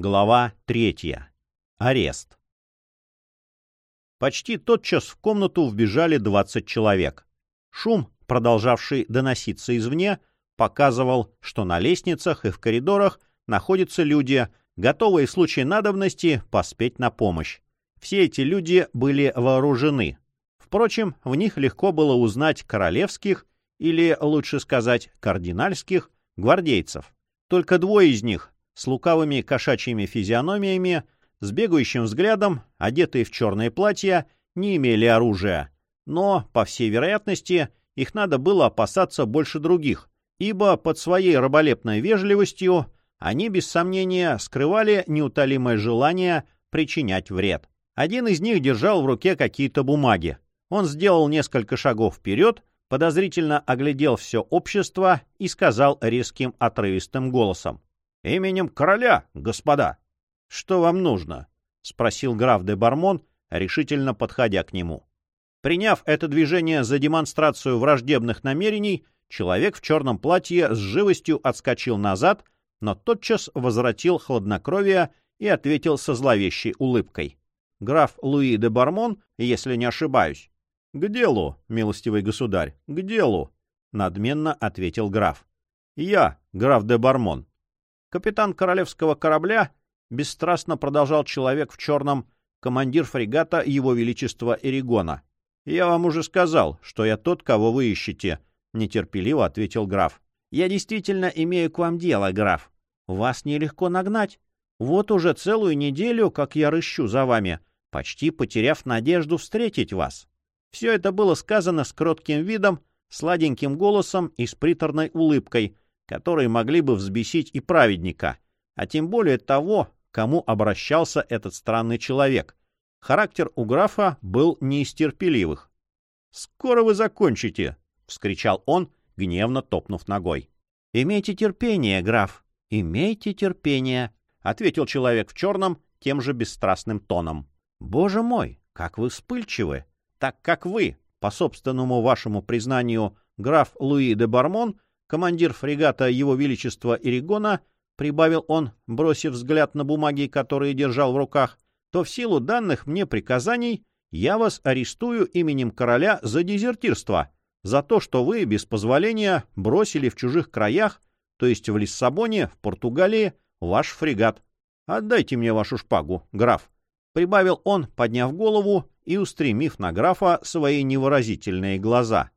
Глава третья. Арест. Почти тотчас в комнату вбежали 20 человек. Шум, продолжавший доноситься извне, показывал, что на лестницах и в коридорах находятся люди, готовые в случае надобности поспеть на помощь. Все эти люди были вооружены. Впрочем, в них легко было узнать королевских, или, лучше сказать, кардинальских, гвардейцев. Только двое из них, с лукавыми кошачьими физиономиями, с бегающим взглядом, одетые в черные платья, не имели оружия. Но, по всей вероятности, их надо было опасаться больше других, ибо под своей раболепной вежливостью они, без сомнения, скрывали неутолимое желание причинять вред. Один из них держал в руке какие-то бумаги. Он сделал несколько шагов вперед, подозрительно оглядел все общество и сказал резким отрывистым голосом. «Именем короля, господа!» «Что вам нужно?» — спросил граф де Бармон, решительно подходя к нему. Приняв это движение за демонстрацию враждебных намерений, человек в черном платье с живостью отскочил назад, но тотчас возвратил хладнокровие и ответил со зловещей улыбкой граф Луи де Бармон, если не ошибаюсь. — К делу, милостивый государь, к делу, — надменно ответил граф. — Я, граф де Бармон. Капитан королевского корабля бесстрастно продолжал человек в черном, командир фрегата Его Величества Эригона. — Я вам уже сказал, что я тот, кого вы ищете, — нетерпеливо ответил граф. — Я действительно имею к вам дело, граф. Вас нелегко нагнать. Вот уже целую неделю, как я рыщу за вами, почти потеряв надежду встретить вас. Все это было сказано с кротким видом, сладеньким голосом и с приторной улыбкой, которые могли бы взбесить и праведника, а тем более того, кому обращался этот странный человек. Характер у графа был не из терпеливых. «Скоро вы закончите!» — вскричал он, гневно топнув ногой. «Имейте терпение, граф, имейте терпение», — ответил человек в черном тем же бесстрастным тоном. Боже мой, как вы вспыльчивы! Так как вы, по собственному вашему признанию, граф Луи де Бармон, командир фрегата Его Величества Иригона, прибавил он, бросив взгляд на бумаги, которые держал в руках, то в силу данных мне приказаний я вас арестую именем короля за дезертирство, за то, что вы без позволения бросили в чужих краях, то есть в Лиссабоне, в Португалии, ваш фрегат. Отдайте мне вашу шпагу, граф прибавил он, подняв голову и устремив на графа свои невыразительные глаза.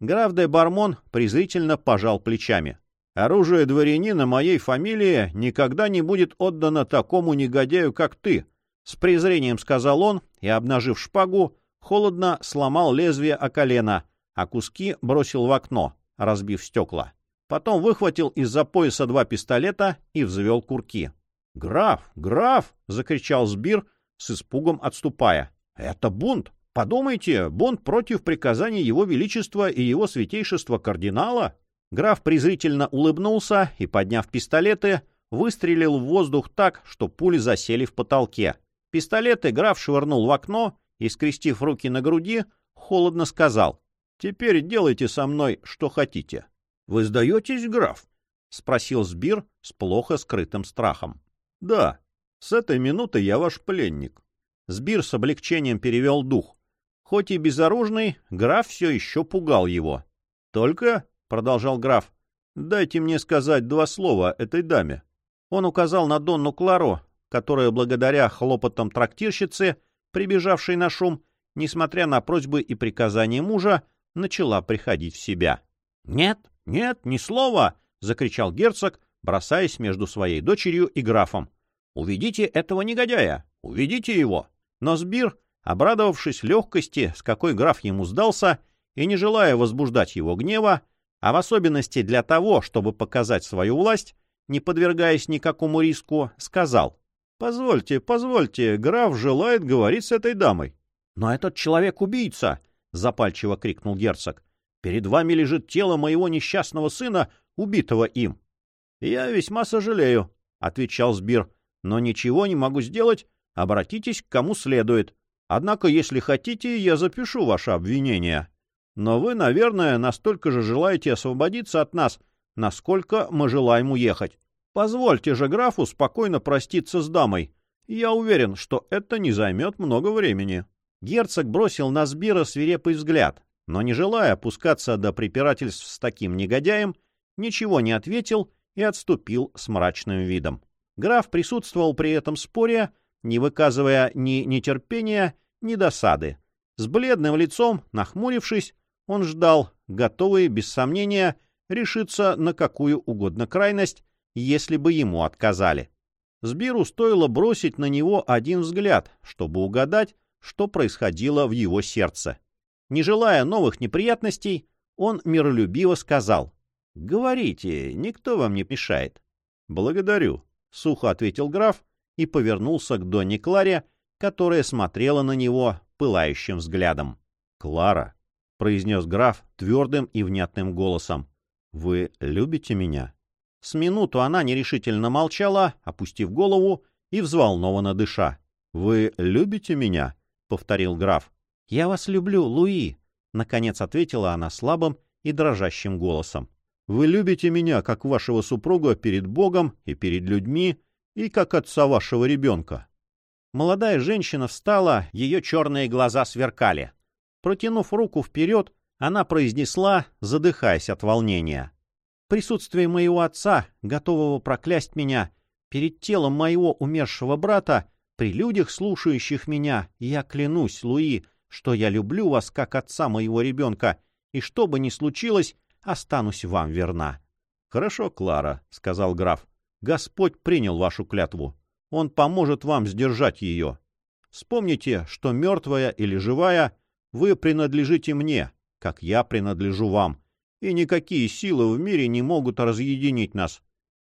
Граф де Бармон презрительно пожал плечами. «Оружие дворянина моей фамилии никогда не будет отдано такому негодяю, как ты», — с презрением сказал он и, обнажив шпагу, холодно сломал лезвие о колено, а куски бросил в окно, разбив стекла. Потом выхватил из-за пояса два пистолета и взвел курки. «Граф! Граф!» — закричал Сбир, с испугом отступая. «Это бунт! Подумайте, бунт против приказаний Его Величества и Его Святейшества Кардинала!» Граф презрительно улыбнулся и, подняв пистолеты, выстрелил в воздух так, что пули засели в потолке. Пистолеты граф швырнул в окно и, скрестив руки на груди, холодно сказал. «Теперь делайте со мной, что хотите». «Вы сдаетесь, граф?» — спросил Сбир с плохо скрытым страхом. «Да», с этой минуты я ваш пленник. Сбир с облегчением перевел дух. Хоть и безоружный, граф все еще пугал его. Только, — продолжал граф, — дайте мне сказать два слова этой даме. Он указал на Донну Кларо, которая благодаря хлопотам трактирщицы, прибежавшей на шум, несмотря на просьбы и приказания мужа, начала приходить в себя. — Нет, нет, ни слова! — закричал герцог, бросаясь между своей дочерью и графом. Уведите этого негодяя! Уведите его!» Но Сбир, обрадовавшись легкости, с какой граф ему сдался, и не желая возбуждать его гнева, а в особенности для того, чтобы показать свою власть, не подвергаясь никакому риску, сказал, «Позвольте, позвольте, граф желает говорить с этой дамой». «Но этот человек убийца!» — запальчиво крикнул герцог. «Перед вами лежит тело моего несчастного сына, убитого им». «Я весьма сожалею», — отвечал Сбир, но ничего не могу сделать, обратитесь к кому следует. Однако, если хотите, я запишу ваше обвинение. Но вы, наверное, настолько же желаете освободиться от нас, насколько мы желаем уехать. Позвольте же графу спокойно проститься с дамой. Я уверен, что это не займет много времени. Герцог бросил на Сбира свирепый взгляд, но, не желая опускаться до препирательств с таким негодяем, ничего не ответил и отступил с мрачным видом. Граф присутствовал при этом споре, не выказывая ни нетерпения, ни досады. С бледным лицом, нахмурившись, он ждал, готовый, без сомнения, решиться на какую угодно крайность, если бы ему отказали. Сбиру стоило бросить на него один взгляд, чтобы угадать, что происходило в его сердце. Не желая новых неприятностей, он миролюбиво сказал, «Говорите, никто вам не мешает». «Благодарю», — сухо ответил граф и повернулся к Донне Кларе, которая смотрела на него пылающим взглядом. «Клара», — произнес граф твердым и внятным голосом, — «вы любите меня?» С минуту она нерешительно молчала, опустив голову и взволнованно дыша. «Вы любите меня?» — повторил граф. «Я вас люблю, Луи», — наконец ответила она слабым и дрожащим голосом. «Вы любите меня, как вашего супруга, перед Богом и перед людьми, и как отца вашего ребенка». Молодая женщина встала, ее черные глаза сверкали. Протянув руку вперед, она произнесла, задыхаясь от волнения. «Присутствие моего отца, готового проклясть меня, перед телом моего умершего брата, при людях, слушающих меня, я клянусь, Луи, что я люблю вас как отца моего ребенка, и что бы ни случилось, останусь вам верна». «Хорошо, Клара», — сказал граф. «Господь принял вашу клятву. Он поможет вам сдержать ее. Вспомните, что мертвая или живая, вы принадлежите мне, как я принадлежу вам, и никакие силы в мире не могут разъединить нас.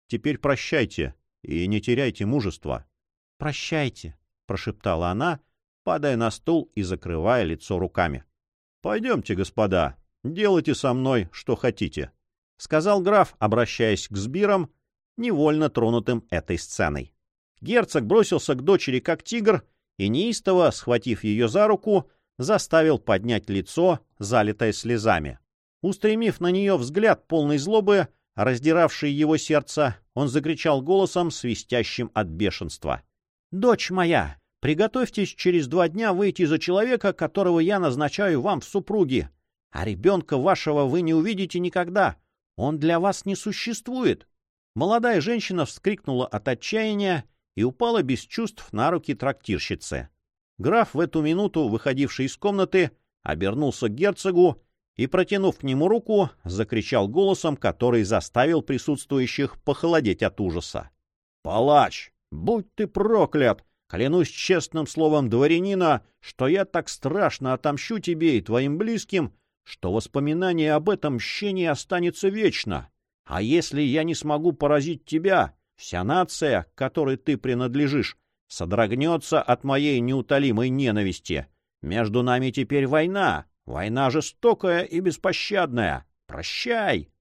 Теперь прощайте и не теряйте мужества. — Прощайте, — прошептала она, падая на стул и закрывая лицо руками. — Пойдемте, господа, делайте со мной, что хотите, — сказал граф, обращаясь к сбирам, невольно тронутым этой сценой. Герцог бросился к дочери как тигр и, неистово, схватив ее за руку, заставил поднять лицо, залитое слезами. Устремив на нее взгляд полной злобы, раздиравший его сердце, он закричал голосом, свистящим от бешенства. «Дочь моя, приготовьтесь через два дня выйти за человека, которого я назначаю вам в супруги. А ребенка вашего вы не увидите никогда. Он для вас не существует». Молодая женщина вскрикнула от отчаяния и упала без чувств на руки трактирщицы. Граф в эту минуту, выходивший из комнаты, обернулся к герцогу и, протянув к нему руку, закричал голосом, который заставил присутствующих похолодеть от ужаса. — Палач, будь ты проклят! Клянусь честным словом дворянина, что я так страшно отомщу тебе и твоим близким, что воспоминание об этом мщении останется вечно. А если я не смогу поразить тебя, Вся нация, которой ты принадлежишь, содрогнется от моей неутолимой ненависти. Между нами теперь война, война жестокая и беспощадная. Прощай!»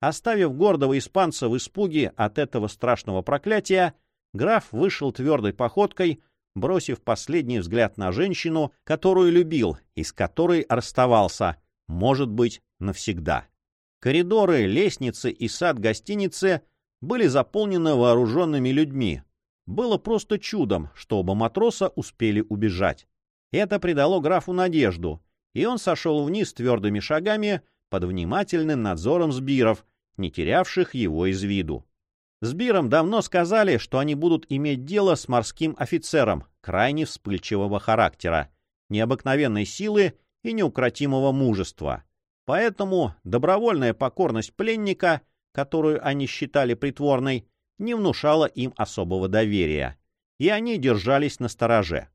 Оставив гордого испанца в испуге от этого страшного проклятия, граф вышел твердой походкой, бросив последний взгляд на женщину, которую любил и с которой расставался, может быть, навсегда. Коридоры, лестницы и сад гостиницы были заполнены вооруженными людьми. Было просто чудом, что оба матроса успели убежать. Это придало графу надежду, и он сошел вниз твердыми шагами под внимательным надзором сбиров, не терявших его из виду. Сбирам давно сказали, что они будут иметь дело с морским офицером крайне вспыльчивого характера, необыкновенной силы и неукротимого мужества. Поэтому добровольная покорность пленника которую они считали притворной, не внушала им особого доверия, и они держались на стороже.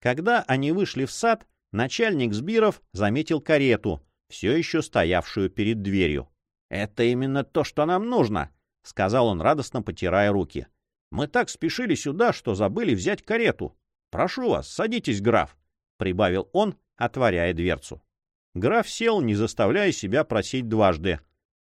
Когда они вышли в сад, начальник Сбиров заметил карету, все еще стоявшую перед дверью. «Это именно то, что нам нужно», — сказал он, радостно потирая руки. «Мы так спешили сюда, что забыли взять карету. Прошу вас, садитесь, граф», — прибавил он, отворяя дверцу. Граф сел, не заставляя себя просить дважды.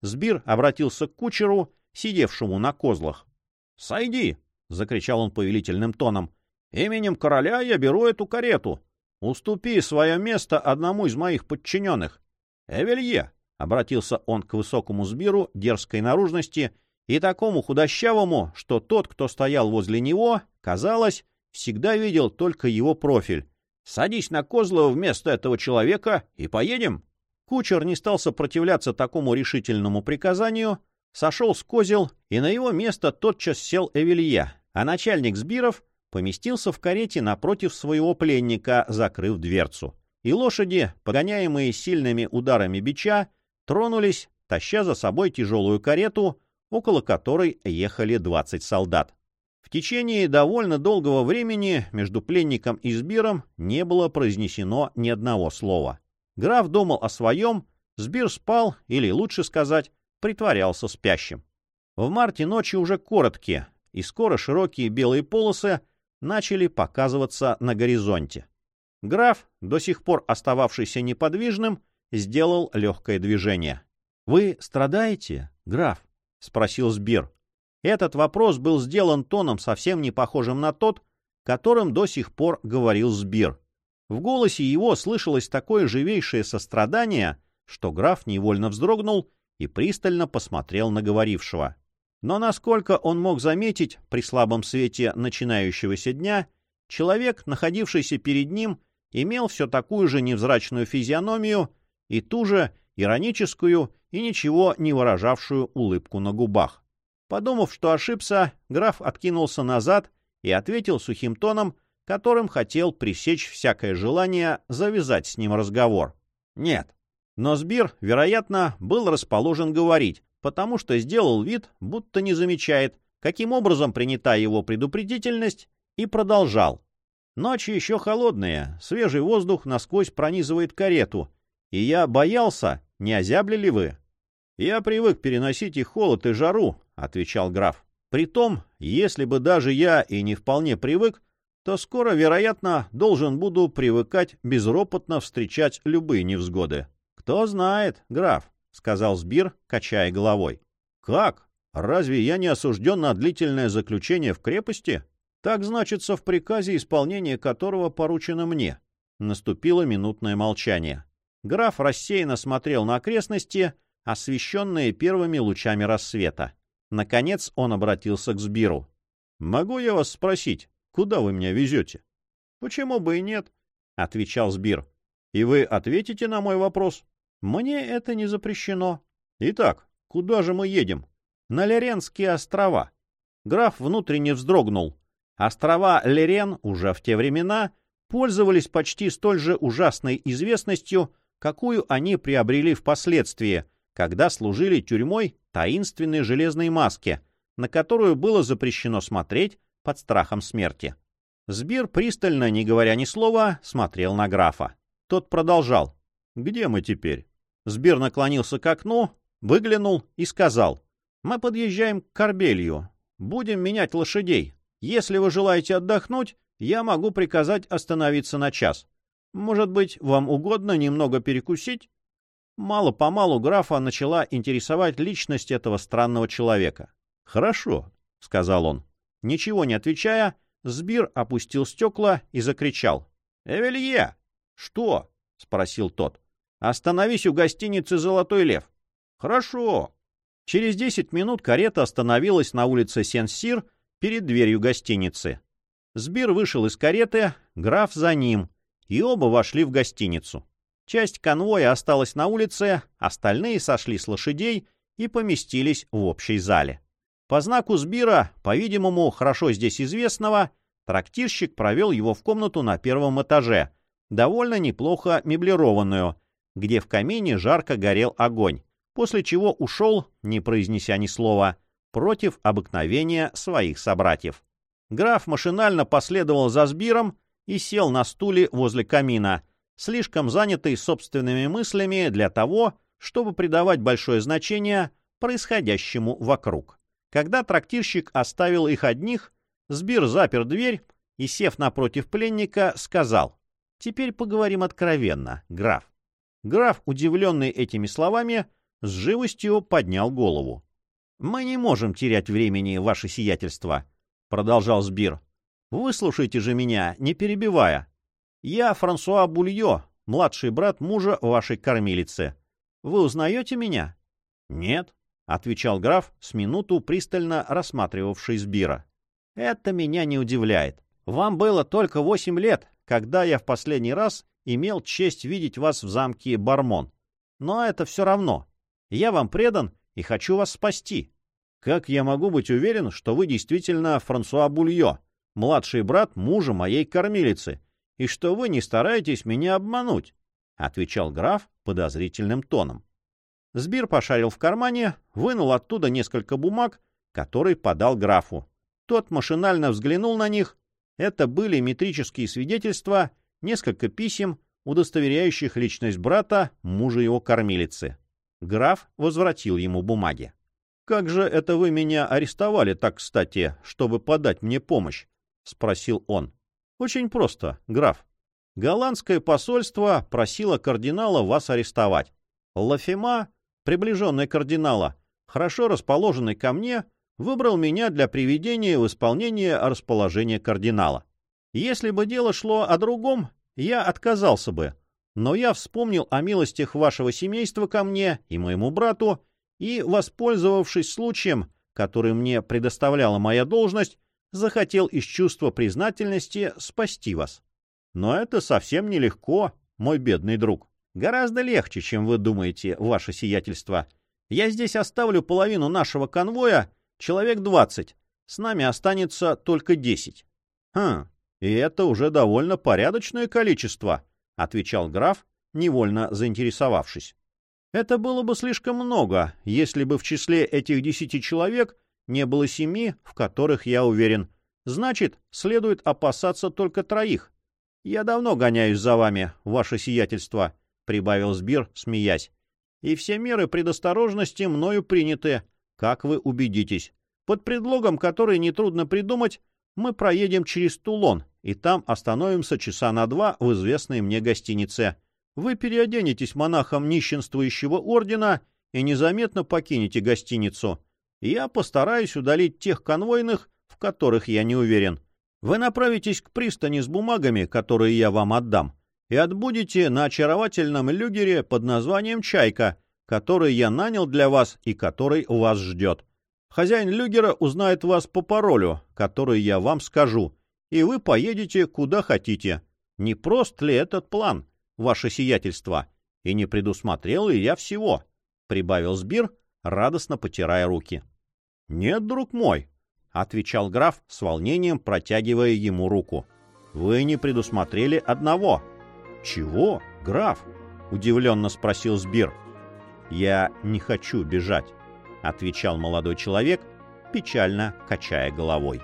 Сбир обратился к кучеру, сидевшему на козлах. — Сойди! — закричал он повелительным тоном. — Именем короля я беру эту карету. Уступи свое место одному из моих подчиненных. — Эвелье! — обратился он к высокому Сбиру дерзкой наружности и такому худощавому, что тот, кто стоял возле него, казалось, всегда видел только его профиль. «Садись на козла вместо этого человека и поедем». Кучер не стал сопротивляться такому решительному приказанию, сошел с козел, и на его место тотчас сел Эвелья, а начальник Сбиров поместился в карете напротив своего пленника, закрыв дверцу. И лошади, погоняемые сильными ударами бича, тронулись, таща за собой тяжелую карету, около которой ехали двадцать солдат. В течение довольно долгого времени между пленником и Сбиром не было произнесено ни одного слова. Граф думал о своем, Сбир спал, или, лучше сказать, притворялся спящим. В марте ночи уже короткие, и скоро широкие белые полосы начали показываться на горизонте. Граф, до сих пор остававшийся неподвижным, сделал легкое движение. — Вы страдаете, граф? — спросил Сбир. Этот вопрос был сделан тоном совсем не похожим на тот, которым до сих пор говорил Сбир. В голосе его слышалось такое живейшее сострадание, что граф невольно вздрогнул и пристально посмотрел на говорившего. Но насколько он мог заметить при слабом свете начинающегося дня, человек, находившийся перед ним, имел все такую же невзрачную физиономию и ту же ироническую и ничего не выражавшую улыбку на губах. Подумав, что ошибся, граф откинулся назад и ответил сухим тоном, которым хотел пресечь всякое желание завязать с ним разговор. Нет. Но Сбир, вероятно, был расположен говорить, потому что сделал вид, будто не замечает, каким образом принята его предупредительность, и продолжал. Ночи еще холодные, свежий воздух насквозь пронизывает карету, и я боялся, не озябли ли вы? — Я привык переносить и холод, и жару, — отвечал граф. — Притом, если бы даже я и не вполне привык, то скоро, вероятно, должен буду привыкать безропотно встречать любые невзгоды. — Кто знает, граф, — сказал Сбир, качая головой. — Как? Разве я не осужден на длительное заключение в крепости? Так значится в приказе, исполнение которого поручено мне. Наступило минутное молчание. Граф рассеянно смотрел на окрестности, освещенные первыми лучами рассвета. Наконец он обратился к Сбиру. — Могу я вас спросить, куда вы меня везете? — Почему бы и нет? — отвечал Сбир. — И вы ответите на мой вопрос? — Мне это не запрещено. — Итак, куда же мы едем? — На Леренские острова. Граф внутренне вздрогнул. Острова Лерен уже в те времена пользовались почти столь же ужасной известностью, какую они приобрели впоследствии — когда служили тюрьмой таинственной железной маски, на которую было запрещено смотреть под страхом смерти. Сбир, пристально, не говоря ни слова, смотрел на графа. Тот продолжал. «Где мы теперь?» Сбир наклонился к окну, выглянул и сказал. «Мы подъезжаем к Корбелью. Будем менять лошадей. Если вы желаете отдохнуть, я могу приказать остановиться на час. Может быть, вам угодно немного перекусить?» Мало-помалу графа начала интересовать личность этого странного человека. «Хорошо», — сказал он. Ничего не отвечая, Сбир опустил стекла и закричал. «Эвелье!» «Что?» — спросил тот. «Остановись у гостиницы «Золотой лев». «Хорошо». Через десять минут карета остановилась на улице Сен-Сир перед дверью гостиницы. Сбир вышел из кареты, граф за ним, и оба вошли в гостиницу. Часть конвоя осталась на улице, остальные сошли с лошадей и поместились в общей зале. По знаку Сбира, по-видимому, хорошо здесь известного, трактирщик провел его в комнату на первом этаже, довольно неплохо меблированную, где в камине жарко горел огонь, после чего ушел, не произнеся ни слова, против обыкновения своих собратьев. Граф машинально последовал за Сбиром и сел на стуле возле камина — слишком занятый собственными мыслями для того, чтобы придавать большое значение происходящему вокруг. Когда трактирщик оставил их одних, Сбир запер дверь и, сев напротив пленника, сказал, «Теперь поговорим откровенно, граф». Граф, удивленный этими словами, с живостью поднял голову. «Мы не можем терять времени, ваше сиятельство», — продолжал Сбир. «Выслушайте же меня, не перебивая. Я Франсуа Бульё, младший брат мужа вашей кормилицы. Вы узнаете меня? Нет. — отвечал граф с минуту, пристально рассматривавший Сбира. «Это меня не удивляет. Вам было только восемь лет, когда я в последний раз имел честь видеть вас в замке Бармон. Но это все равно. Я вам предан и хочу вас спасти. Как я могу быть уверен, что вы действительно Франсуа Бульё, младший брат мужа моей кормилицы, и что вы не стараетесь меня обмануть?» — отвечал граф подозрительным тоном. Сбир пошарил в кармане, вынул оттуда несколько бумаг, которые подал графу. Тот машинально взглянул на них. Это были метрические свидетельства, несколько писем, удостоверяющих личность брата, мужа его кормилицы. Граф возвратил ему бумаги. «Как же это вы меня арестовали так кстати, чтобы подать мне помощь?» — спросил он. «Очень просто, граф. Голландское посольство просило кардинала вас арестовать. Лафема приближенный кардинала, хорошо расположенный ко мне, выбрал меня для приведения в исполнение расположения кардинала. Если бы дело шло о другом, я отказался бы, но я вспомнил о милостях вашего семейства ко мне и моему брату, и, воспользовавшись случаем, который мне предоставляла моя должность, захотел из чувства признательности спасти вас. Но это совсем нелегко, мой бедный друг. Гораздо легче, чем вы думаете, ваше сиятельство. Я здесь оставлю половину нашего конвоя, человек двадцать. С нами останется только десять. Хм, и это уже довольно порядочное количество, отвечал граф, невольно заинтересовавшись. Это было бы слишком много, если бы в числе этих десяти человек не было семи, в которых я уверен. Значит, следует опасаться только троих. Я давно гоняюсь за вами, ваше сиятельство. — прибавил Сбир, смеясь. «И все меры предосторожности мною приняты, как вы убедитесь. Под предлогом, который нетрудно придумать, мы проедем через Тулон, и там остановимся часа на два в известной мне гостинице. Вы переоденетесь монахом нищенствующего ордена и незаметно покинете гостиницу. Я постараюсь удалить тех конвойных, в которых я не уверен. Вы направитесь к пристани с бумагами, которые я вам отдам и отбудете на очаровательном люгере под названием «Чайка», который я нанял для вас и который вас ждет. Хозяин люгера узнает вас по паролю, который я вам скажу, и вы поедете куда хотите. Не прост ли этот план, ваше сиятельство? И не предусмотрел ли я всего?» — прибавил Сбир, радостно потирая руки. — Нет, друг мой, — отвечал граф с волнением, протягивая ему руку. — Вы не предусмотрели одного — «Чего, граф?» — удивленно спросил Сбир. «Я не хочу бежать», — отвечал молодой человек, печально качая головой.